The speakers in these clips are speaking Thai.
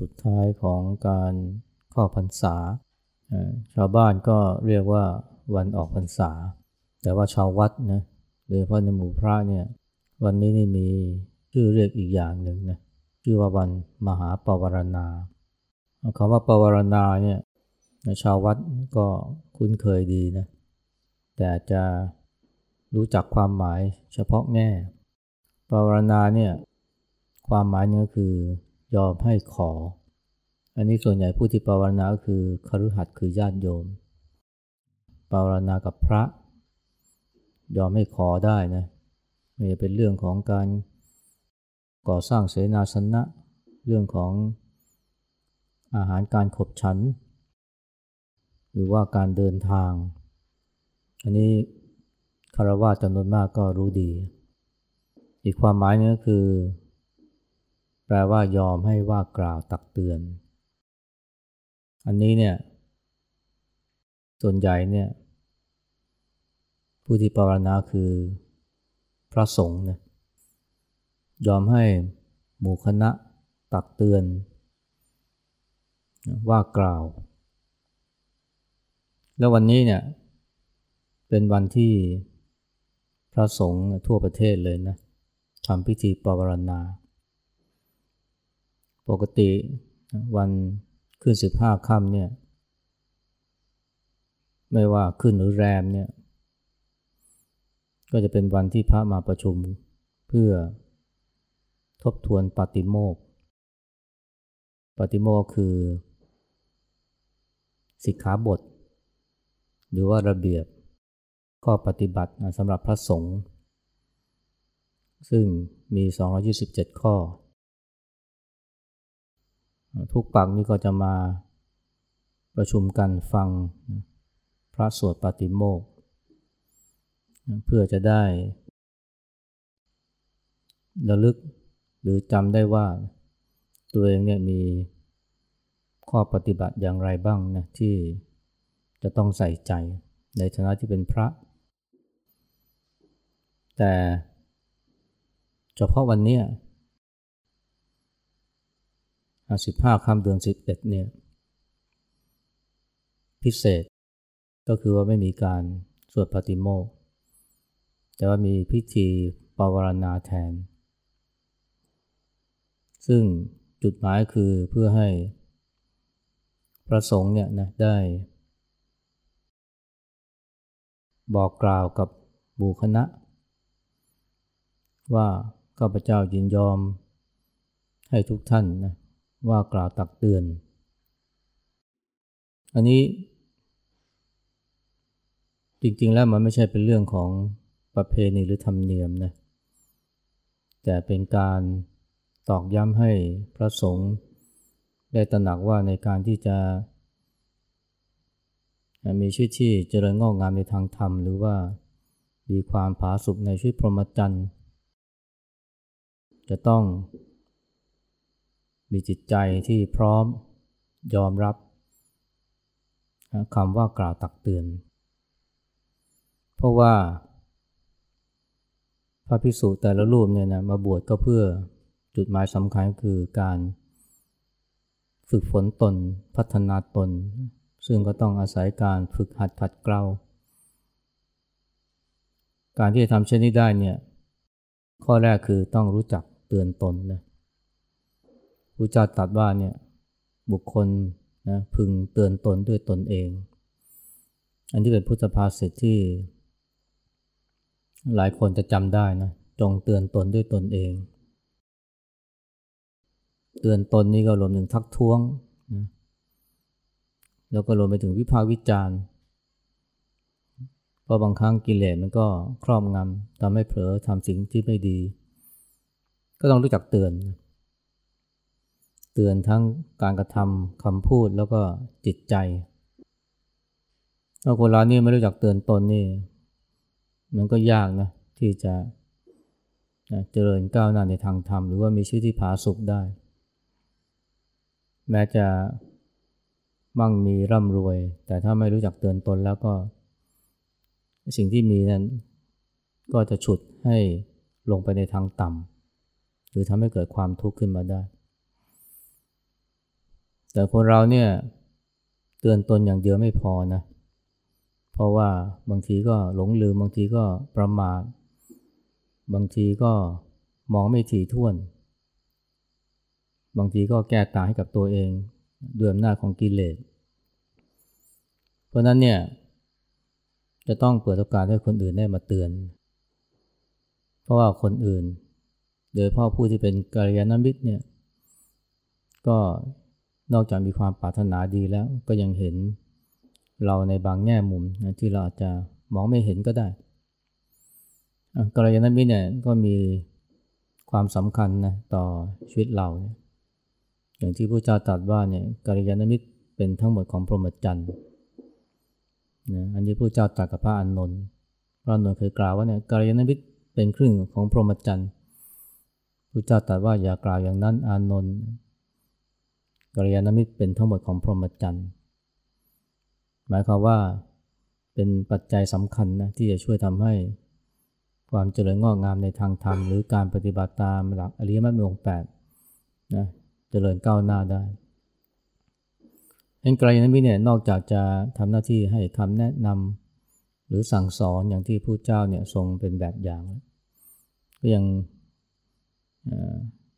สุดท้ายของการเข้าพรรษา ชาวบ้านก็เรียกว่าวันออกพรรษา แต่ว่าชาววัดนะโดยเฉพาะในหมู่พระเนี่ยวันนี้นี่มีชื่อเรียกอีกอย่างหนึ่งนะชื่อว่าวันมหาปวารณาคำว่าปวารณาเนี่ยชาววัดก็คุ้นเคยดีนะแต่จะรู้จักความหมายเฉพาะแง่ปวารณาเนี่ยความหมายนี่ก็คือ ยอมให้ขอ อันนี้ส่วนใหญ่ผู้ที่ปวารณาก็คือคฤหัสถ์คือญาติโยมปวารณากับพระ ยอมให้ขอได้นะไม่จะเป็นเรื่องของการก่อสร้างเสนาสนะ เรื่องของอาหารการขบฉัน หรือว่าการเดินทาง อันนี้คารวะจำนวนมากก็รู้ดี อีกความหมายนึงก็คือ แปลว่ายอมให้ว่ากล่าวตักเตือน อันนี้เนี่ย ส่วนใหญ่เนี่ย ผู้ที่ปรารณาคือพระสงฆ์นี่ยอมให้หมู่คณะตักเตือน ว่ากล่าว แล้ววันนี้เนี่ย เป็นวันที่พระสงฆ์ทั่วประเทศเลยนะทำพิธีปวารณา ปกติวันขึ้นสิบห้าค่ำเนี่ย ไม่ว่าขึ้นหรือแรมเนี่ย ก็จะเป็นวันที่พระมาประชุมเพื่อทบทวนปฏิโมกปฏิโมกคือ สิกขาบท หรือว่าระเบียบข้อปฏิบัติสำหรับพระสงฆ์ซึ่งมี 227 ข้อ ทุกปักนี้ก็จะมาประชุมกันฟังพระสวดปฏิโมกเพื่อจะได้ระลึกหรือจำได้ว่าตัวเองเนี่ยมีข้อปฏิบัติอย่างไรบ้างนะที่จะต้องใส่ใจในฐานะที่เป็นพระ แต่เฉพาะวันนี้ สิบห้าค่ำเดือนสิบเอ็ดเนี่ยพิเศษ ก็คือว่าไม่มีการสวดปฏิโมกแต่ว่ามีพิธีปวารณาแทน ซึ่งจุดหมายคือเพื่อให้พระสงฆ์เนี่ยนะได้ บอกกล่าวกับบูคณะ ว่าข้าพเจ้ายินยอมให้ทุกท่านนะ ว่ากล่าวตักเตือน อันนี้ จริงๆแล้วมันไม่ใช่เป็นเรื่องของประเพณีหรือธรรมเนียมนะแต่เป็นการตอกย้ำให้พระสงฆ์ได้ตระหนักว่าในการที่จะมีชีวิตที่เจริญงอกงามในทางธรรม หรือว่ามีความผาสุกในชีวิตพรหมจรรย์จะต้อง มีจิตใจที่พร้อมยอมรับคำว่ากล่าวตักเตือน เพราะว่า พระพิสุแต่ละรูปเนี่ยนะมาบวชก็เพื่อจุดหมายสำคัญคือการฝึกฝนตนพัฒนาตน ซึ่งก็ต้องอาศัยการฝึกหัดขัดเกลาการที่จะทำเช่นนี้ได้เนี่ยข้อแรกคือต้องรู้จักเตือนตนนะ พระเจ้าตรัสว่าเนี่ยบุคคลนะพึงเตือนตนด้วยตนเอง อันที่เป็นพุทธภาษิตที่ หลายคนจะจำได้นะจงเตือนตนด้วยตนเอง เตือนตนนี่ก็รวมถึงทักท้วงนะแล้วก็รวมไปถึงวิพากษ์วิจารณ์เพราะบางครั้งกิเลสมันก็ครอบงำทำให้เผลอทำสิ่งที่ไม่ดี ก็ต้องรู้จักเตือน เตือนทั้งการกระทำคำพูดแล้วก็จิตใจถ้าคนเรานี่ไม่รู้จักเตือนตนนี่ มันก็ยากนะที่จะเจริญก้าวหน้าในทางธรรม หรือว่ามีชีวิตที่ผาสุกได้ แม้จะมั่งมีร่ำรวย แต่ถ้าไม่รู้จักเตือนตนแล้วก็ สิ่งที่มีนั้น ก็จะฉุดให้ลงไปในทางต่ำหรือทำให้เกิดความทุกข์ขึ้นมาได้ แต่คนเราเนี่ยเตือนตนอย่างเดียวไม่พอนะ เพราะว่าบางทีก็หลงลืม บางทีก็ประมาท บางทีก็มองไม่ถี่ถ้วน บางทีก็แก้ตาให้กับตัวเองด้วยอำนาจของกิเลส เพราะนั้นเนี่ยจะต้องเปิดโอกาสให้คนอื่นได้มาเตือน เพราะว่าคนอื่น โดยพ่อผู้ที่เป็นกัลยาณมิตรเนี่ยก็ นอกจากมีความปรารถนาดีแล้วก็ยังเห็นเราในบางแง่มุมนะที่เราอาจจะมองไม่เห็นก็ได้กัลยาณมิตรเนี่ยก็มีความสำคัญนะต่อชีวิตเรา อย่างที่พระเจ้าตรัสว่าเนี่ยกัลยาณมิตรเป็นทั้งหมดของพรหมจรรย์นะอันนี้พระเจ้าตรัสกับพระอานนท์พระอานนท์เคยกล่าวว่าเนี่ยกัลยาณมิตรเป็นครึ่งของพรหมจรรย์พระเจ้าตรัสว่าอย่ากล่าวอย่างนั้นอานนท์ กัลยาณมิตรเป็นทั้งหมดของพรหมจรรย์ หมายความว่าเป็นปัจจัยสำคัญนะที่จะช่วยทำให้ความเจริญงอกงามในทางธรรม หรือการปฏิบัติตามหลักอริยมรรคมีองค์แปดนะเจริญก้าวหน้าได้เอ็นไกลนั้นพี่เนี่ยนอกจากจะทำหน้าที่ให้คำแนะนำหรือสั่งสอนอย่างที่ผู้เจ้าเนี่ยทรงเป็นแบบอย่าง ก็ยัง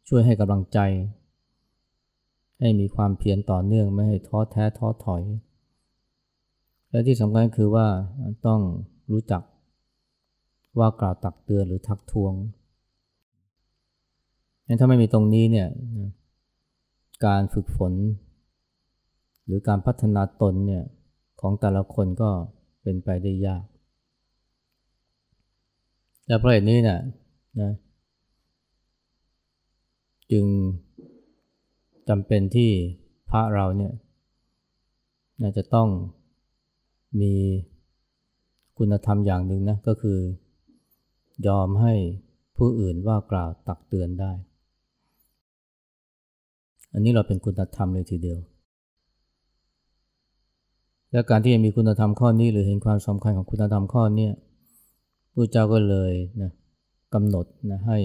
ช่วยให้กำลังใจ ให้มีความเพียรต่อเนื่องไม่ให้ท้อแท้ท้อถอย และที่สำคัญคือว่าต้องรู้จักว่ากล่าวตักเตือนหรือทักท้วงงั้นถ้าไม่มีตรงนี้เนี่ยการฝึกฝน หรือการพัฒนาตนเนี่ยของแต่ละคนก็เป็นไปได้ยาก และเพราะเหตุนี้เนี่ยนะจึง จำเป็นที่พระเราเนี่ยน่าจะต้องมีคุณธรรมอย่างหนึ่งนะก็คือยอมให้ผู้อื่นว่ากล่าวตักเตือนได้ อันนี้เราเป็นคุณธรรมเลยทีเดียว และการที่จะมีคุณธรรมข้อนี้หรือเห็นความสำคัญของคุณธรรมข้อนี้พระเจ้าก็เลยนะกำหนดนะให้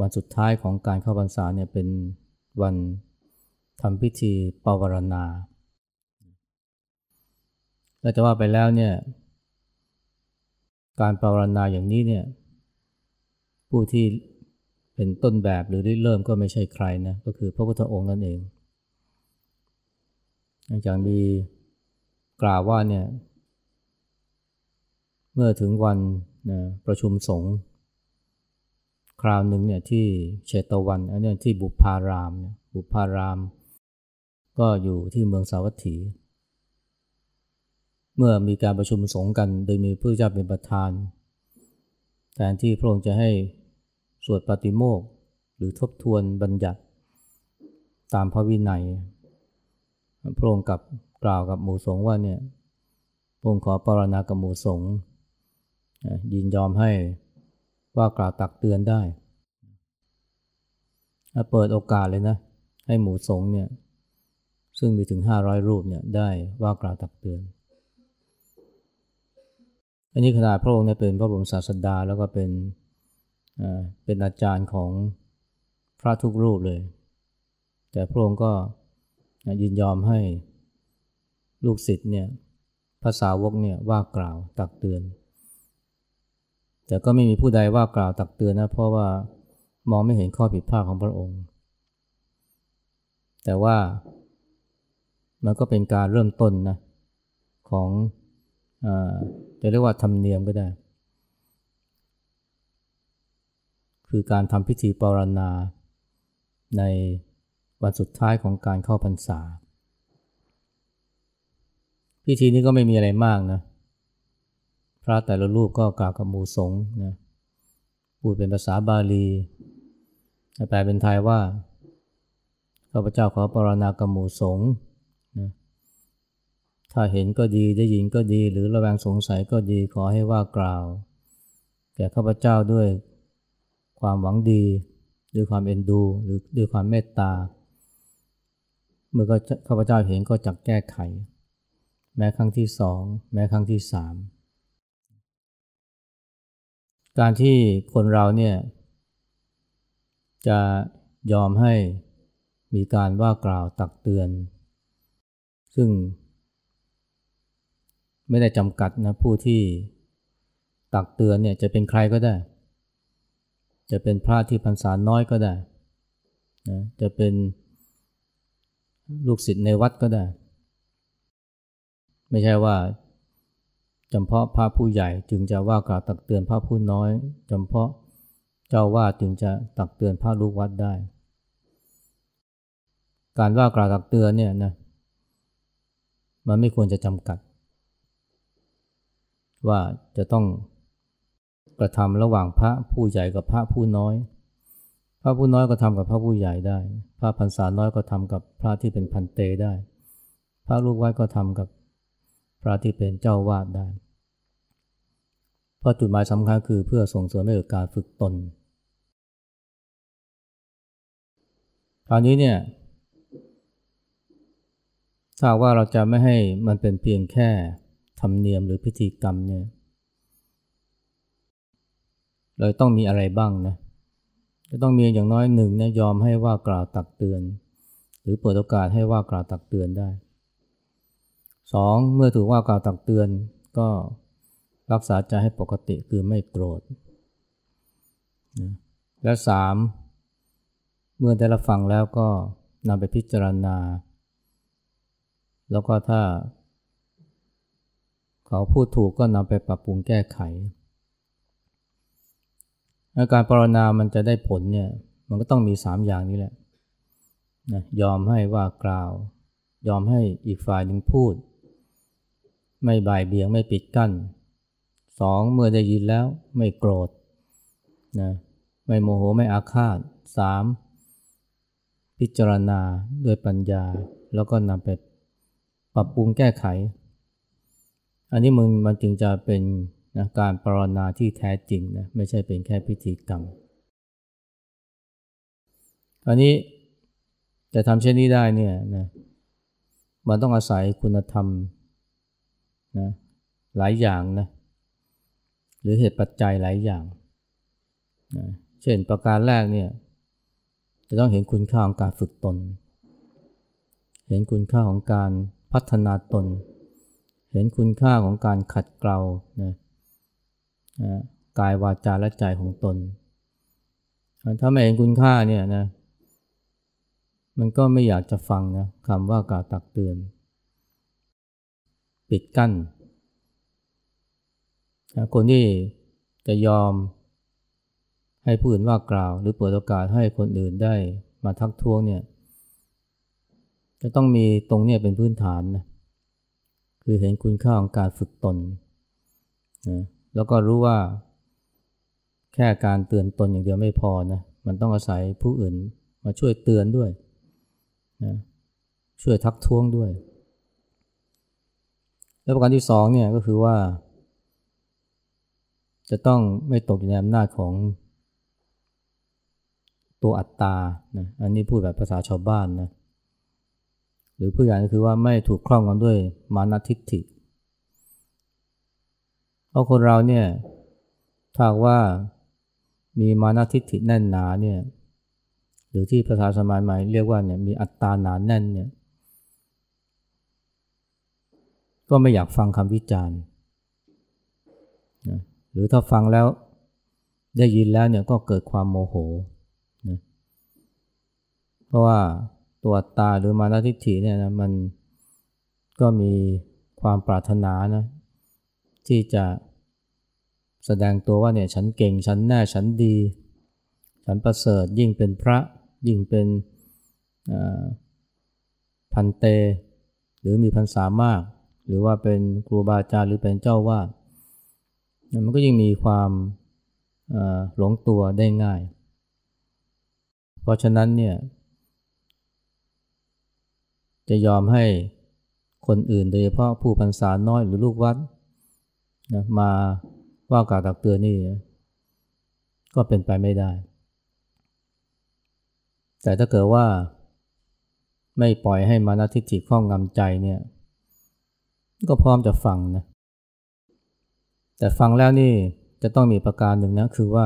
วันสุดท้ายของการเข้าพรรษาเนี่ยเป็นวันทำพิธีปวารณาและจะว่าไปแล้วเนี่ย การปรารณาอย่างนี้เนี่ย ผู้ที่เป็นต้นแบบหรือริเริ่มก็ไม่ใช่ใครนะ ก็คือพระพุทธองค์นั่นเองอาจารย์มีกล่าวว่าเนี่ย เมื่อถึงวันนะประชุมสงฆ์ คราวหนึ่งเนี่ยที่เชตวันอันนี้ที่บุพารามเนี่ยบุพาราม ก็อยู่ที่เมืองสาวัตถี เมื่อมีการประชุมสงฆ์กันโดยมีพระเจ้าเป็นประธานแทนที่พระองค์จะให้สวดปฏิโมกหรือทบทวนบัญญัติตามพระวินัย พระองค์กับกล่าวกับหมู่สงฆ์ว่าเนี่ยพระองค์ขอปรณากับหมู่สงฆ์ยินยอมให้ ว่ากล่าวตักเตือนได้ เปิดโอกาสเลยนะ ให้หมู่สงเนี่ยซึ่งมีถึง 500 รูปเนี่ยได้ว่ากล่าวตักเตือน อันนี้ขนาดพระองค์เนี่ยเป็นพระบรมศาสดาแล้วก็เป็นเป็นอาจารย์ของพระทุกรูปเลย แต่พระองค์ก็ยินยอมให้ลูกศิษย์เนี่ยภาษาวกเนี่ยว่ากล่าวตักเตือน แต่ก็ไม่มีผู้ใดว่ากล่าวตักเตือนนะ เพราะว่ามองไม่เห็นข้อผิดพลาดของพระองค์ แต่ว่ามันก็เป็นการเริ่มต้นนะของจะเรียกว่าธรรมเนียมก็ได้ คือการทำพิธีปรณาในวันสุดท้ายของการเข้าพรรษา พิธีนี้ก็ไม่มีอะไรมากนะ ระแต่ละรูปก็กล่าวกับหมู่สงฆ์นะพูดเป็นภาษาบาลีแปลเป็นไทยว่าข้าพเจ้าขอปรณากับหมู่สงฆ์ถ้าเห็นก็ดีได้ยินก็ดี หรือระแวงสงสัยก็ดีขอให้ว่ากล่าว แก่ข้าพเจ้าด้วยความหวังดี ด้วยความเอ็นดู หรือด้วยความเมตตา เมื่อข้าพเจ้าเห็นก็จักแก้ไข แม้ครั้งที่สอง แม้ครั้งที่สาม การที่คนเราเนี่ยจะยอมให้มีการว่ากล่าวตักเตือน ซึ่งไม่ได้จำกัดนะผู้ที่ตักเตือนเนี่ยจะเป็นใครก็ได้ จะเป็นพระที่พรรษาน้อยก็ได้นะจะเป็นลูกศิษย์ในวัดก็ได้ ไม่ใช่ว่า จำเพาะพระผู้ใหญ่จึงจะว่ากล่าวตักเตือนพระผู้น้อยจำเพาะเจ้าว่าจึงจะตักเตือนพระลูกวัดได้ การว่ากล่าวตักเตือนเนี่ยนะมันไม่ควรจะจำกัด ว่าจะต้องกระทำระหว่างพระผู้ใหญ่กับพระผู้น้อย พระผู้น้อยก็ทำกับพระผู้ใหญ่ได้ พระพรรษาน้อยก็ทำกับพระที่เป็นพันเตได้ พระลูกวัดก็ทำกับ พระที่เป็นเจ้าวาดได้ เพราะจุดหมายสำคัญคือเพื่อส่งเสริมให้เกิดการฝึกตน คราวนี้เนี่ย ถ้าว่าเราจะไม่ให้มันเป็นเพียงแค่ธรรมเนียมหรือพิธีกรรมเนี่ย เราต้องมีอะไรบ้างนะจะต้องมีอย่างน้อยหนึ่งนะยอมให้ว่ากล่าวตักเตือน หรือเปิดโอกาสให้ว่ากล่าวตักเตือนได้ สองเมื่อถูกว่ากล่าวตักเตือนก็รักษาใจให้ปกติคือไม่โกรธนะและสามเมื่อได้รับฟังแล้วก็นำไปพิจารณา แล้วก็ถ้า เขาพูดถูกก็นำไปปรับปรุงแก้ไขอาการปรนนามันจะได้ผลเนี่ยมันก็ต้องมีสามอย่างนี้แหละนะยอมให้ว่ากล่าว ยอมให้อีกฝ่ายหนึ่งพูด ไม่บ่ายเบี่ยงไม่ปิดกั้นสองเมื่อได้ยินแล้วไม่โกรธนะไม่โมโหไม่อาฆาตสามพิจารณาด้วยปัญญา แล้วก็นำไปปรับปรุงแก้ไข อันนี้มึงมันจึงจะเป็นนะการปรนนาที่แท้จริงนะไม่ใช่เป็นแค่พิธีกรรมอันนี้จะทำเช่นนี้ได้เนี่ยนะมันต้องอาศัยคุณธรรม นะหลายอย่างนะหรือเหตุปัจจัยหลายอย่างนะเช่นประการแรกเนี่ยจะต้องเห็นคุณค่าของการฝึกตน เห็นคุณค่าของการพัฒนาตน เห็นคุณค่าของการขัดเกลานะกายวาจาและใจของตน ถ้าไม่เห็นคุณค่าเนี่ยนะมันก็ไม่อยากจะฟังนะคำว่ากล่าวตักเตือน ปิดกั้น คนที่จะยอมให้ผู้อื่นว่ากล่าว หรือเปิดโอกาสให้คนอื่นได้มาทักท้วงเนี่ยจะต้องมีตรงนี้เป็นพื้นฐานนะคือเห็นคุณค่าของการฝึกตนนะแล้วก็รู้ว่า แค่การเตือนตนอย่างเดียวไม่พอนะมันต้องอาศัยผู้อื่นมาช่วยเตือนด้วยนะช่วยทักท้วงด้วย แล้วประการที่สองเนี่ยก็คือว่า จะต้องไม่ตกอยู่ในอำนาจของตัวอัตตานะอันนี้พูดแบบภาษาชาวบ้านนะหรือผู้ใหญ่ก็คือว่าไม่ถูกครอบงำด้วยมานะทิฏฐิเพราะคนเราเนี่ยถ้าว่ามีมานะทิฏฐิแน่นหนาเนี่ยหรือที่ภาษาสมัยใหม่เรียกว่าเนี่ยมีอัตตาหนาแน่นเนี่ย ก็ไม่อยากฟังคำวิจารณ์นะหรือถ้าฟังแล้วได้ยินแล้วเนี่ยก็เกิดความโมโหนะเพราะว่าตัวตาหรือมานะทิฏฐิเนี่ยนะมันก็มีความปรารถนานะที่จะแสดงตัวว่าเนี่ยฉันเก่งฉันแน่ฉันดี ฉันประเสริฐยิ่งเป็นพระยิ่งเป็นพันเต หรือมีพรรษามาก หรือว่าเป็นครูบาอาจารย์หรือเป็นเจ้าวาดมันก็ยิ่งมีความหลงตัวได้ง่าย เพราะฉะนั้นเนี่ย จะยอมให้คนอื่นโดยเฉพาะผู้พรรษาน้อยหรือลูกวัดนะมาว่ากล่าวตักเตือนนี่ ก็เป็นไปไม่ได้ แต่ถ้าเกิดว่าไม่ปล่อยให้มานาทิฏฐิข้องงำใจเนี่ย ก็พร้อมจะฟังนะ แต่ฟังแล้วนี่จะต้องมีประการหนึ่งนะ คือว่า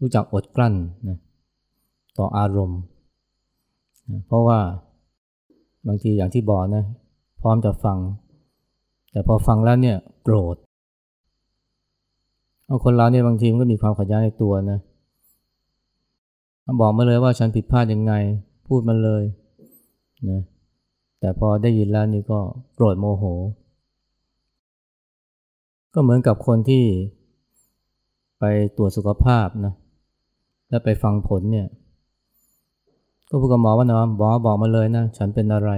รู้จักอดกลั้นนะต่ออารมณ์เพราะว่าบางทีอย่างที่บอกนะ พร้อมจะฟัง แต่พอฟังแล้วเนี่ยโกรธเอาคนเราเนี่ยบางทีมันก็มีความขัดแย้งในตัวนะบอกมาเลยว่าฉันผิดพลาดยังไง พูดมาเลยนะแต่พอได้ยินแล้วนี่ก็โกรธโมโห ก็เหมือนกับคนที่ไปตรวจสุขภาพนะแล้วไปฟังผลเนี่ย ก็พูดกับหมอว่านะหมอบอกมาเลยนะฉันเป็นอะไร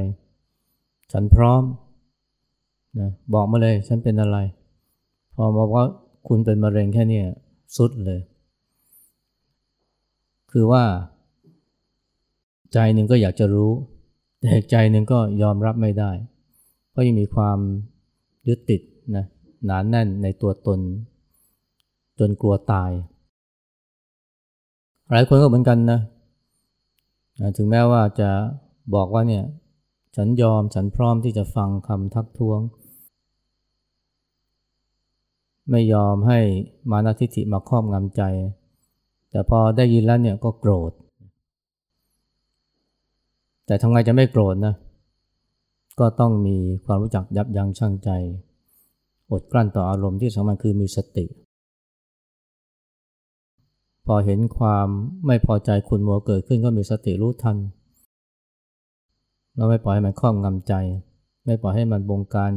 ฉันพร้อมนะบอกมาเลยฉันเป็นอะไร พอบอกว่าคุณเป็นมะเร็งแค่นี้สุดเลย คือว่า ใจหนึ่งก็อยากจะรู้ แต่ใจหนึ่งก็ยอมรับไม่ได้ เพราะยังมีความยึดติดนะ หนานแน่นในตัวตน จนกลัวตาย หลายคนก็เหมือนกันนะถึงแม้ว่าจะบอกว่าเนี่ยฉันยอมฉันพร้อมที่จะฟังคำทักท้วง ไม่ยอมให้มานาทิฐิมาครอบงำใจ แต่พอได้ยินแล้วเนี่ยก็โกรธ แต่ทำไงจะไม่โกรธนะ ก็ต้องมีความรู้จักยับยั้งชั่งใจ อดกลั้นต่ออารมณ์ที่สำคัญคือมีสติ พอเห็นความไม่พอใจคุณมัวเกิดขึ้นก็มีสติรู้ทัน เราไม่ปล่อยให้มันครอบงำใจ ไม่ปล่อยให้มันบงการ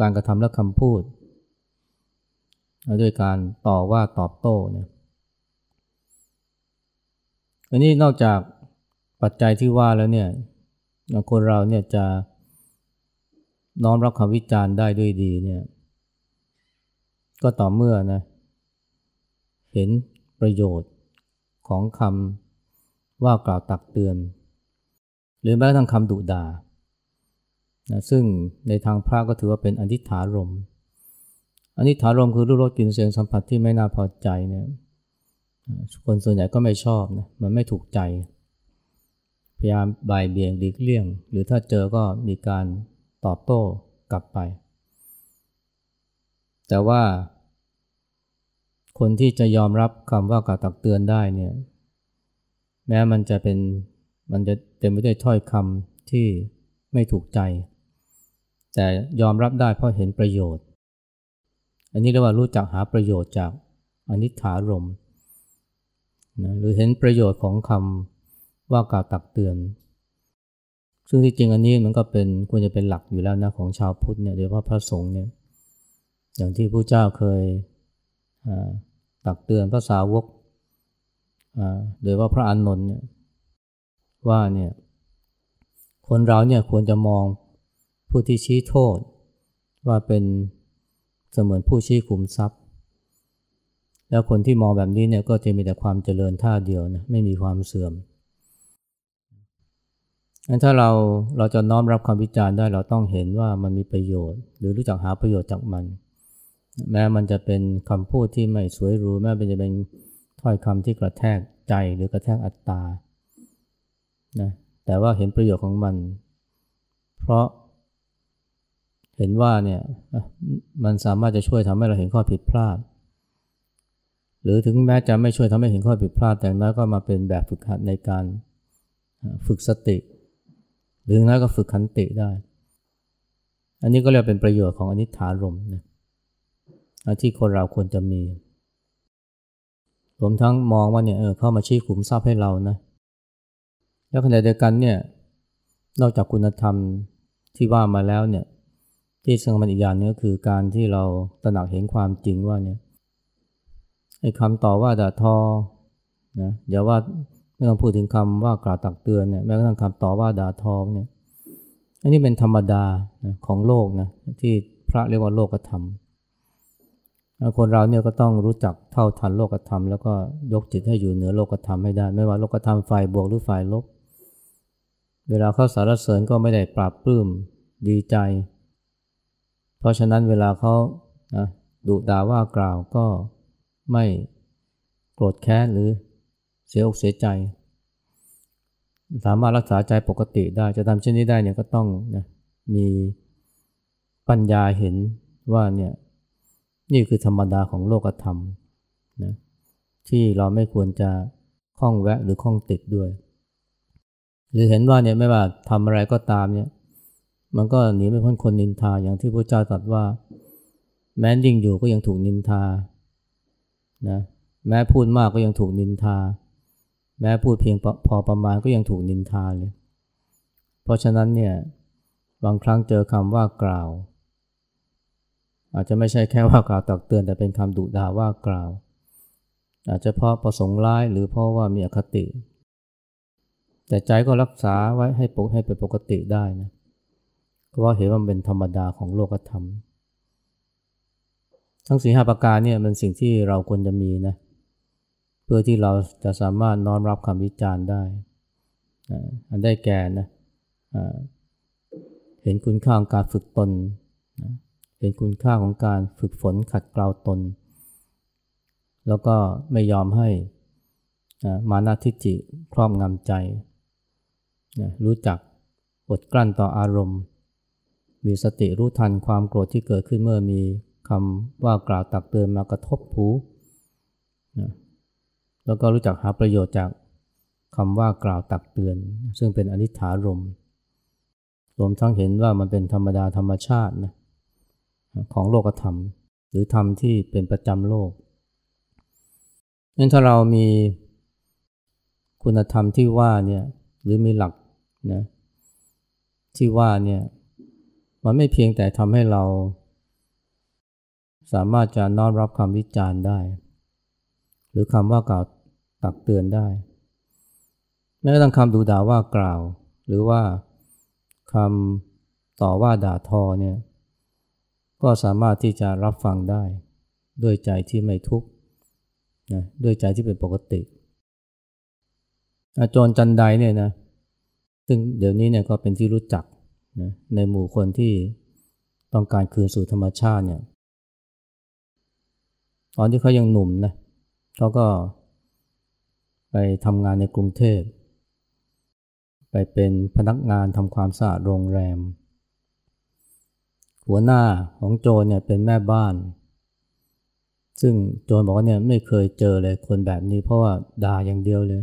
การกระทำและคำพูดด้วยการต่อว่าตอบโต้เนี่ยอันนี้นอกจากปัจจัยที่ว่าแล้วเนี่ยคนเราเนี่ยจะ น้อมรับคำวิจารณ์ได้ด้วยดีเนี่ยก็ต่อเมื่อนะเห็นประโยชน์ของคำว่ากล่าวตักเตือน หรือแม้กระทั่งคำดุด่านะซึ่งในทางพระก็ถือว่าเป็นอธิษฐารมอันนี้ถารมคือรูปรสกลิ่นเสียงสัมผัสที่ไม่น่าพอใจเนี่ยคนส่วนใหญ่ก็ไม่ชอบนะมันไม่ถูกใจ พยายามบ่ายเบี่ยงหลีกเลี่ยง หรือถ้าเจอก็มีการ ตอบโต้กลับไป แต่ว่า คนที่จะยอมรับคำว่ากล่าวตักเตือนได้เนี่ยแม้มันจะเป็นมันจะเต็มไปด้วยถ้อยคำที่ไม่ถูกใจ แต่ยอมรับได้เพราะเห็นประโยชน์ อันนี้เรียกว่ารู้จักหาประโยชน์จากอนิถารมนะหรือเห็นประโยชน์ของคำว่ากล่าวตักเตือน ซึ่งที่จริงอันนี้มันก็เป็นควรจะเป็นหลักอยู่แล้วนะของชาวพุทธเนี่ยโดยเฉพาะพระสงฆ์เนี่ยอย่างที่พระเจ้าเคยตักเตือนพระสาวกโดยว่าพระอานนท์เนี่ยว่าเนี่ยคนเราเนี่ยควรจะมองผู้ที่ชี้โทษ ว่าเป็นเสมือนผู้ชี้ขุมทรัพย์ แล้วคนที่มองแบบนี้เนี่ยก็จะมีแต่ความเจริญท่าเดียวนะไม่มีความเสื่อม งั้นถ้าเราเราจะน้อมรับคำวิจารณ์ได้เราต้องเห็นว่ามันมีประโยชน์ หรือรู้จักหาประโยชน์จากมัน แม้มันจะเป็นคำพูดที่ไม่สวยหรูแม้เป็นจะเป็นถ้อยคำที่กระแทกใจหรือกระแทกอัตตานะแต่ว่าเห็นประโยชน์ของมัน เพราะเห็นว่าเนี่ยมันสามารถจะช่วยทำให้เราเห็นข้อผิดพลาด หรือถึงแม้จะไม่ช่วยทำให้เห็นข้อผิดพลาด แต่น้อยก็มาเป็นแบบฝึกหัดในการฝึกสติ หรือน้อยก็ฝึกขันติได้ อันนี้ก็เรียกเป็นประโยชน์ของอนิถารมนะที่คนเราควรจะมีรวมทั้งมองว่าเนี่ยเออเข้ามาชี้ขุมทรัพย์ให้เรานะแล้วขณะเดียวกันเนี่ยนอกจากคุณธรรมที่ว่ามาแล้วเนี่ยที่สำคัญอีกอย่างนึงก็คือการที่เราตระหนักเห็นความจริงว่าเนี่ยไอ้คำต่อว่าด่าทอนะเดี๋ยวว่า ไม่ต้องพูดถึงคำว่ากล่าวตักเตือนเนี่ยแม้กระทั่งคำต่อว่าด่าทอเนี่ยอันนี้เป็นธรรมดานะของโลกนะที่พระเรียกว่าโลกธรรมคนเราเนี่ยก็ต้องรู้จักเท่าทันโลกธรรม แล้วก็ยกจิตให้อยู่เหนือโลกธรรมให้ได้ ไม่ว่าโลกธรรมฝ่ายบวกหรือฝ่ายลบ เวลาเขาสารเสริญก็ไม่ได้ปราบปลื้มดีใจ เพราะฉะนั้นเวลาเขาดุด่าว่ากล่าวก็ไม่โกรธแค้นหรือ เสียอกเสียใจ สามารถรักษาใจปกติได้จะทำเช่นนี้ได้เนี่ยก็ต้องนะมีปัญญาเห็นว่าเนี่ยนี่คือธรรมดาของโลกธรรมนะที่เราไม่ควรจะคล้องแวะหรือคล้องติดด้วย หรือเห็นว่าเนี่ยไม่ว่าทำอะไรก็ตามเนี่ยมันก็หนีไม่พ้นคนนินทาอย่างที่พระเจ้าตรัสว่า แม้ยิ่งอยู่ก็ยังถูกนินทานะแม้พูดมากก็ยังถูกนินทา แม้พูดเพียงพอประมาณก็ยังถูกนินทาเลย เพราะฉะนั้นเนี่ยบางครั้งเจอคำว่ากล่าว อาจจะไม่ใช่แค่ว่ากล่าวตักเตือนแต่เป็นคำดุด่าว่ากล่าว อาจจะเพราะประสงค์ร้ายหรือเพราะว่ามีอคติ แต่ใจก็รักษาไว้ให้ปกให้เป็นปกติได้นะเพราะเห็นว่ามันเป็นธรรมดาของโลกธรรม ทั้งสี่ห้าประการเนี่ยเป็นสิ่งที่เราควรจะมีนะ เพื่อที่เราจะสามารถน้อมรับคำวิจารณ์ได้ อันได้แก่นะเห็นคุณค่าของการฝึกตน เห็นคุณค่าของการฝึกฝนขัดเกลาตน แล้วก็ไม่ยอมให้มานาทิจิครอบงำใจ รู้จักอดกลั้นต่ออารมณ์ มีสติรู้ทันความโกรธที่เกิดขึ้นเมื่อมีคำว่ากล่าวตักเตือนมากระทบหู แล้วก็รู้จักหาประโยชน์จากคำว่ากล่าวตักเตือน ซึ่งเป็นอนิถารมรวมทั้งเห็นว่ามันเป็นธรรมดาธรรมชาตินะของโลกธรรม หรือธรรมที่เป็นประจำโลกนั้นถ้าเรามีคุณธรรมที่ว่าเนี่ยหรือมีหลักนะที่ว่าเนี่ยมันไม่เพียงแต่ทำให้เรา สามารถจะน้อมรับคำวิจารณ์ได้ หรือคำว่ากล่าวตักเตือนได้ แม้กระทั่งคำดูด่าว่ากล่าว หรือว่าคำต่อว่าด่าทอเนี่ยก็สามารถที่จะรับฟังได้ ด้วยใจที่ไม่ทุกข์นะด้วยใจที่เป็นปกติอาจารย์จันไดเนี่ยนะซึ่งเดี๋ยวนี้เนี่ยก็เป็นที่รู้จักนะในหมู่คนที่ต้องการคืนสู่ธรรมชาติเนี่ยตอนที่เขายังหนุ่มนะ เขาก็ไปทำงานในกรุงเทพ ไปเป็นพนักงานทำความสะอาดโรงแรม หัวหน้าของโจนเนี่ยเป็นแม่บ้าน ซึ่งโจนบอกว่าเนี่ยไม่เคยเจอเลยคนแบบนี้เพราะว่าด่าอย่างเดียวเลย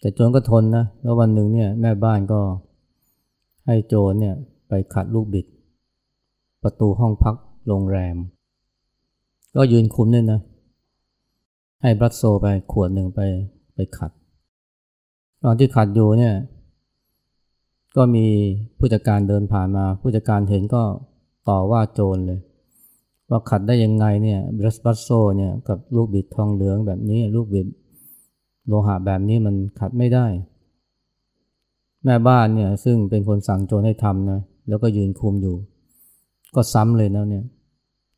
แต่โจนก็ทนนะ แล้ววันหนึ่งเนี่ยแม่บ้านก็ให้โจนเนี่ยไปขัดลูกบิด ประตูห้องพักโรงแรม ก็ยืนคุมเนี่ยนะ ให้บรัสโซไปขวดหนึ่งไปไปขัดตอนที่ขัดอยู่เนี่ย ก็มีผู้จัดการเดินผ่านมา ผู้จัดการเห็นก็ต่อว่าโจรเลย ว่าขัดได้ยังไงเนี่ยบรัสบัสโซเนี่ยกับลูกบิดทองเหลืองแบบนี้ ลูกบิดโลหะแบบนี้มันขัดไม่ได้ แม่บ้านเนี่ยซึ่งเป็นคนสั่งโจรให้ทำนะแล้วก็ยืนคุมอยู่ ก็ซ้ำเลยนะเนี่ย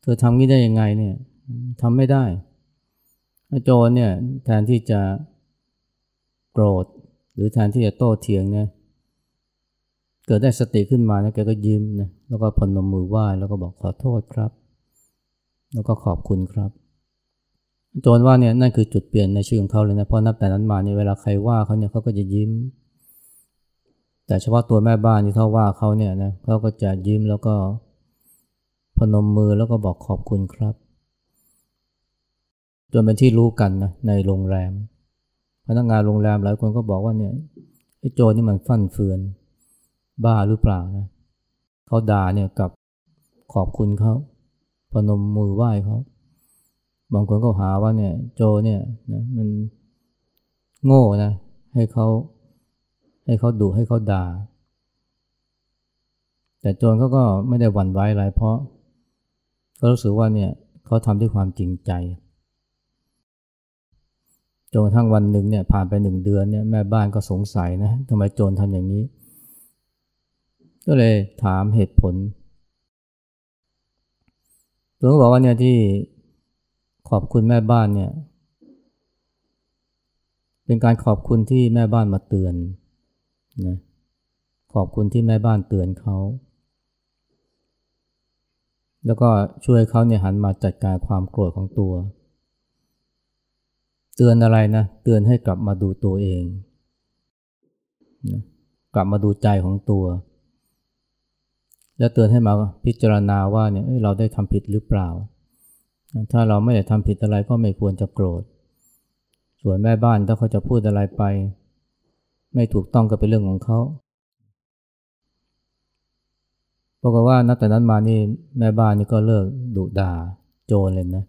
เธอทำนี้ได้ยังไงเนี่ยทำไม่ได้ โจรเนี่ยแทนที่จะโกรธ หรือแทนที่จะโต้เถียงเนี่ยเกิดได้สติขึ้นมานะแกก็ยิ้มนะแล้วก็พนมมือไหว้แล้วก็บอกขอโทษครับ แล้วก็ขอบคุณครับ โจนว่าเนี่ยนั่นคือจุดเปลี่ยนในชีวิตของเขาเลยนะเพราะนับแต่นั้นมาเนี่ยเวลาใครว่าเขาเนี่ยเขาก็จะยิ้ม แต่เฉพาะตัวแม่บ้านที่เขาว่าเขาเนี่ยนะเขาก็จะยิ้มแล้วก็พนมมือแล้วก็บอกขอบคุณครับ จนเป็นที่รู้กันนะในโรงแรม พนักงานโรงแรมหลายคนก็บอกว่าเนี่ยไอ้โจนี่มันฟั่นเฟือน บ้าหรือเปล่านะเขาด่าเนี่ยกับขอบคุณเขาพนมมือไหว้เขาบางคนก็หาว่าเนี่ยโจเนี่ยนะมันโง่นะให้เขาให้เขาดุให้เขาด่า แต่โจนเขาก็ไม่ได้หวั่นไหวอะไรเพราะเขารู้สึกว่าเนี่ยเขาทำด้วยความจริงใจ จนกระทั่งวันหนึ่งเนี่ยผ่านไปหนึ่งเดือนเนี่ยแม่บ้านก็สงสัยนะทำไมโจรทำอย่างนี้ ก็เลยถามเหตุผลตัวก็บอกว่าเนี่ยที่ขอบคุณแม่บ้านเนี่ย เป็นการขอบคุณที่แม่บ้านมาเตือนนะขอบคุณที่แม่บ้านเตือนเขา แล้วก็ช่วยเขาเนี่ยหันมาจัดการความโกรธของตัวเเตือนอะไรนะ เตือนให้กลับมาดูตัวเองนะกลับมาดูใจของตัว แล้วเตือนให้มาพิจารณาว่าเนี่ยเราได้ทำผิดหรือเปล่า ถ้าเราไม่ได้ทำผิดอะไรก็ไม่ควรจะโกรธ ส่วนแม่บ้านถ้าเขาจะพูดอะไรไป ไม่ถูกต้องก็เป็นเรื่องของเขาปรากฏว่านับแต่นั้นมานี่แม่บ้านนี่ก็เลิกดุด่าโจรเลยนะ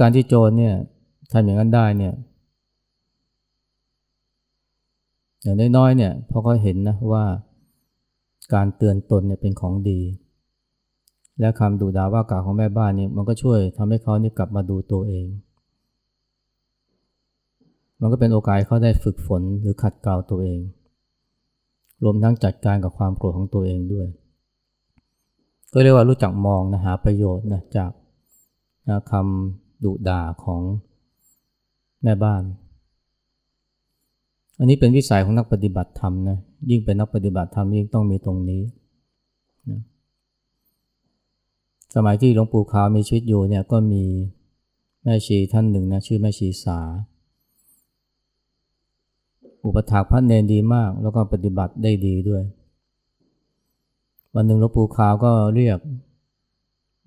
การที่โจรเนี่ยทำอย่างนั้นได้เนี่ย อย่างน้อยๆเนี่ยพอเขาเห็นนะว่าการเตือนตนเนี่ยเป็นของดี และคำดูด่าว่ากล่าวของแม่บ้านนี่มันก็ช่วยทำให้เขานี่กลับมาดูตัวเอง มันก็เป็นโอกาสเขาได้ฝึกฝนหรือขัดเกลาตัวเอง รวมทั้งจัดการกับความโกรธของตัวเองด้วย ก็เรียกว่ารู้จักมองนะหาประโยชน์นะจากนะคำ ดุด่าของแม่บ้าน อันนี้เป็นวิสัยของนักปฏิบัติธรรมนะยิ่งเป็นนักปฏิบัติธรรมยิ่งต้องมีตรงนี้นะสมัยที่หลวงปู่ขาวมีชีวิตอยู่เนี่ยก็มีแม่ชีท่านหนึ่งนะชื่อแม่ชีสา อุปถากพระเนนดีมาก แล้วก็ปฏิบัติได้ดีด้วย วันหนึ่งหลวงปู่ขาวก็เรียก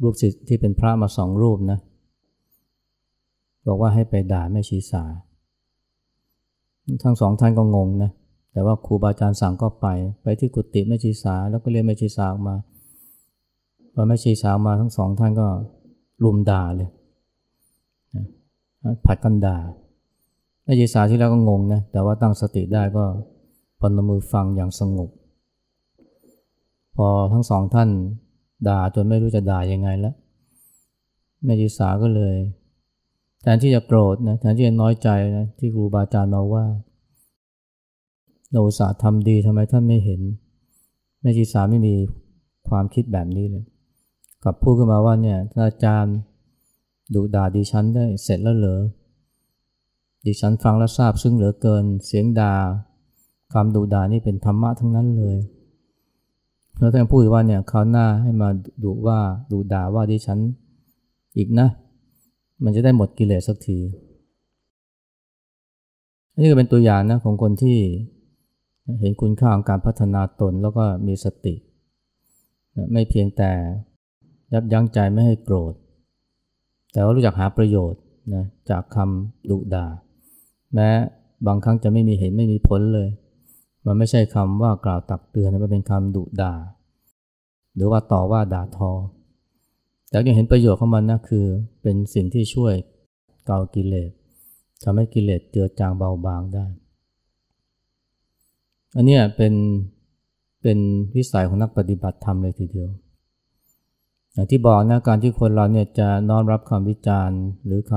ลูกศิษย์ที่เป็นพระมาสองรูปนะ บอกว่าให้ไปด่าแม่ชีสา ทั้งสองท่านก็งงนะ แต่ว่าครูบาอาจารย์สั่งก็ไป ไปที่กุฏิแม่ชีสา แล้วก็เรียกแม่ชีสาออกมา พอแม่ชีสามาทั้งสองท่านก็ลุมด่าเลยผัดกันด่าแม่ชีสาที่แล้วก็งงนะ แต่ว่าตั้งสติได้ก็ปนมือฟังอย่างสงบ พอทั้งสองท่านด่าจนไม่รู้จะด่ายังไงแล้วแม่ชีสาก็เลย แทนที่จะโกรธนะแทนที่จะน้อยใจนะที่ครูบาอาจารย์มาว่าเราอุตส่าห์ทำดีทำไมท่านไม่เห็นแม่ชีสาไม่มีความคิดแบบนี้เลยกลับพูดขึ้นมาว่าเนี่ยอาจารย์ดุด่าดิฉันได้เสร็จแล้วเหรอดิฉันฟังแล้วทราบซึ่งเหลือเกินเสียงด่าคำดุด่านี่เป็นธรรมะทั้งนั้นเลยแล้วท่านพูดว่าเนี่ยเขาหน้าให้มาดุว่าดุด่าว่าดิฉันอีกนะ มันจะได้หมดกิเลสสักที อันนี้ก็เป็นตัวอย่างนะของคนที่เห็นคุณค่าของการพัฒนาตนแล้วก็มีสติ ไม่เพียงแต่ยับยั้งใจไม่ให้โกรธ แต่ว่ารู้จักหาประโยชน์นะจากคำดุด่า แม้บางครั้งจะไม่มีเหตุไม่มีผลเลย มันไม่ใช่คำว่ากล่าวตักเตือนมันเป็นคำดุด่า หรือว่าต่อว่าด่าทอ แต่ยังเห็นประโยชน์ของมันนะคือเป็นสิ่งที่ช่วยเกากิเลสทำให้กิเลสเจือจางเบาบางได้ อันนี้เป็นเป็นวิสัยของนักปฏิบัติธรรมเลยทีเดียว อย่างที่บอกนะการที่คนเราเนี่ยจะน้อมรับคำวิจารณ์ หรือค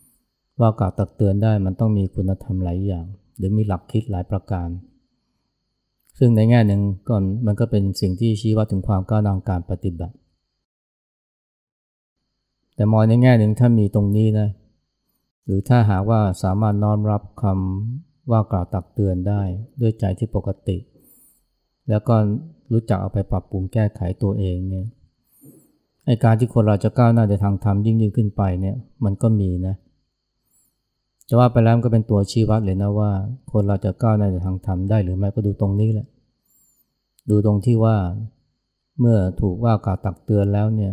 ำว่ากล่าวตักเตือนได้ มันต้องมีคุณธรรมหลายอย่าง หรือมีหลักคิดหลายประการ ซึ่งในแง่หนึ่งก่อนมันก็เป็นสิ่งที่ชี้ว่าถึงความก้าวหน้าการปฏิบัติ แต่มองในแง่หนึ่งถ้ามีตรงนี้นะหรือถ้าหากว่าสามารถน้อมรับคำว่ากล่าวตักเตือนได้ ด้วยใจที่ปกติ แล้วก็รู้จักเอาไปปรับปรุงแก้ไขตัวเองเนี่ยไอการที่คนเราจะก้าวหน้าในทางธรรมยิ่งยิ่งขึ้นไปเนี่ยมันก็มีนะจะว่าไปแล้วก็เป็นตัวชี้วัดเลยนะว่า คนเราจะก้าวหน้าในทางธรรมได้หรือไม่ก็ดูตรงนี้แหละ ดูตรงที่ว่าเมื่อถูกว่ากล่าวตักเตือนแล้วเนี่ย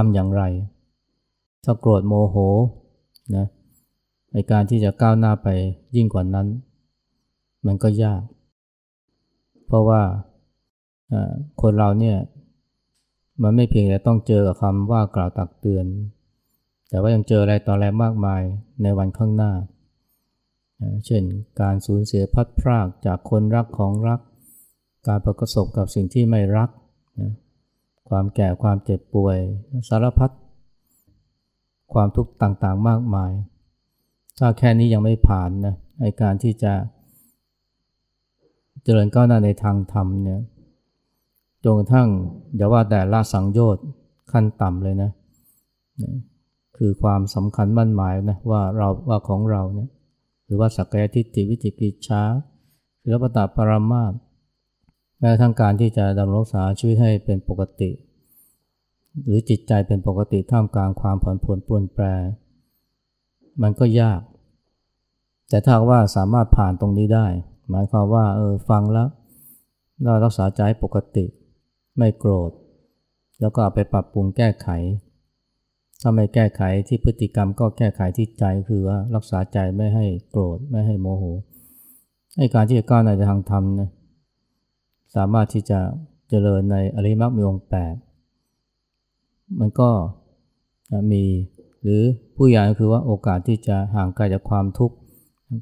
ทำอย่างไร ถ้าโกรธโมโหนะในการที่จะก้าวหน้าไปยิ่งกว่านั้น มันก็ยาก เพราะว่าคนเราเนี่ย มันไม่เพียงแต่ต้องเจอกับคำว่ากล่าวตักเตือน แต่ว่ายังเจออะไรต่ออะไรมากมายในวันข้างหน้า เช่นการสูญเสียพัดพรากจากคนรักของรัก การประสบกับสิ่งที่ไม่รัก ความแก่ความเจ็บป่วย สารพัดความทุกข์ต่างๆมากมาย ถ้าแค่นี้ยังไม่ผ่านนะในการที่จะเจริญก้าวหน้าในทางธรรมเนี่ยจนกระทั่งอย่าว่าแต่ละสังโยชน์ขั้นต่ำเลยนะ คือความสำคัญมั่นหมายนะว่าเราว่าของเราเนี่ยหรือว่าสักยทิฏฐิวิจิกิจชาหรือปตาปรามาส แม้ทั้งการที่จะดำรงษาชีวิตให้เป็นปกติ หรือจิตใจเป็นปกติท่ามกลางความผ่อนผันปรวนแปร มันก็ยาก แต่ถ้าว่าสามารถผ่านตรงนี้ได้ หมายความว่าเออฟังแล้วเรารักษาใจปกติ ไม่โกรธ แล้วก็เอาไปปรับปรุงแก้ไข ถ้าไม่แก้ไขที่พฤติกรรมก็แก้ไขที่ใจคือว่ารักษาใจไม่ให้โกรธไม่ให้โมโหให้การที่จะก้าวในทางธรรมนะ สามารถที่จะเจริญในอริมักมีองค์แปดมันก็มีหรือผู้ใหญ่ก็คือว่าโอกาสที่จะห่างไกลจากความทุกข์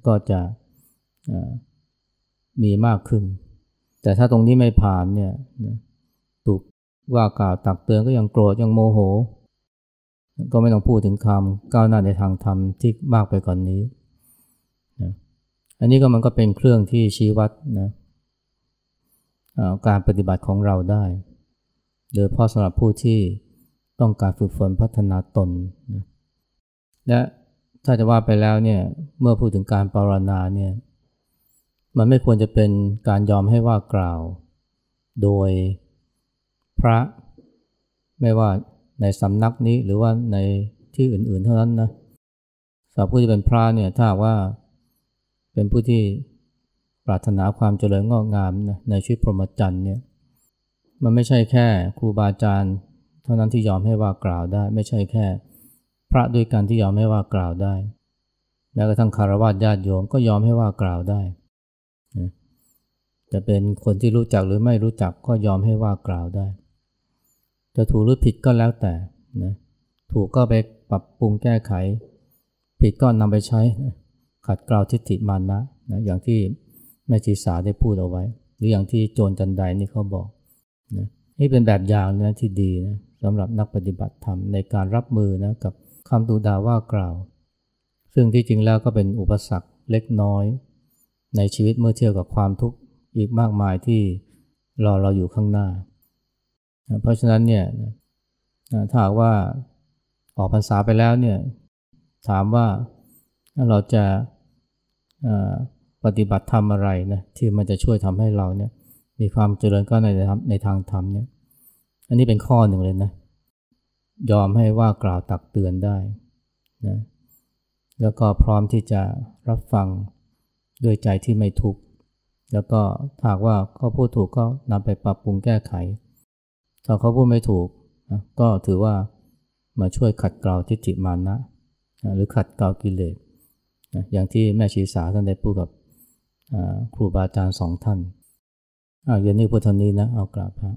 ก็จะมีมากขึ้น แต่ถ้าตรงนี้ไม่ผ่านเนี่ยถูกว่ากล่าวตักเตือนก็ยังโกรธยังโมโห ก็ไม่ต้องพูดถึงคำก้าวหน้าในทางธรรมที่มากไปกว่านนี้นะอันนี้ก็มันก็เป็นเครื่องที่ชี้วัดนะ การปฏิบัติของเราได้ โดยเพราะสำหรับผู้ที่ต้องการฝึกฝนพัฒนาตนนะและถ้าจะว่าไปแล้วเนี่ยเมื่อพูดถึงการปรนนาเนี่ยมันไม่ควรจะเป็นการยอมให้ว่ากล่าว โดยพระไม่ว่าในสำนักนี้หรือว่าในที่อื่นๆเท่านั้นนะสำหรับผู้ที่เป็นพระเนี่ยถ้าว่าเป็นผู้ที่ ปรารถนาความเจริญงอกงามนะในชีวิตพรหมจรรย์เนี่ยมันไม่ใช่แค่ครูบาอาจารย์ เท่านั้นที่ยอมให้ว่ากล่าวได้ ไม่ใช่แค่ พระด้วยกันที่ยอมให้ว่ากล่าวได้แม้กระทั่งคารวะญาติโยมก็ยอมให้ว่ากล่าวได้จะเป็นคนที่รู้จักหรือไม่รู้จักก็ยอมให้ว่ากล่าวได้ จะถูกหรือผิดก็แล้วแต่นะถูกก็ไปปรับปรุงแก้ไข ผิดก็นำไปใช้นะขัดเกลาทิฏฐิมานะนะอย่างที่ แม่ชีสาได้พูดเอาไว้ หรืออย่างที่โจรจันไดนี่เขาบอกนะนี่เป็นแบบอย่างนะที่ดีนะสำหรับนักปฏิบัติธรรมในการรับมือนะกับคำตูดาว่ากล่าว ซึ่งที่จริงแล้วก็เป็นอุปสรรคเล็กน้อย ในชีวิตเมื่อเทียบกับความทุกข์อีกมากมายที่รอเราอยู่ข้างหน้า เพราะฉะนั้นเนี่ยถ้าว่าออกพรรษาไปแล้วเนี่ยถามว่าเราจะ ปฏิบัติธรรมอะไรนะที่มันจะช่วยทำให้เราเนี่ยมีความเจริญก็ในในทางธรรมเนี่ยอันนี้เป็นข้อหนึ่งเลยนะ ยอมให้ว่ากล่าวตักเตือนได้นะแล้วก็พร้อมที่จะรับฟังด้วยใจที่ไม่ทุกข์แล้วก็หากว่าเขาพูดถูกก็นำไปปรับปรุงแก้ไข ถ้าเขาพูดไม่ถูกนะก็ถือว่ามาช่วยขัดเกลาทิฏฐิมานะนะหรือขัดเกลากิเลสนะอย่างที่แม่ชีสาท่านได้พูดกับ ครูบาอาจารย์สองท่านอ้าเย็นนี้พุทธนี้นะเอากราบพระ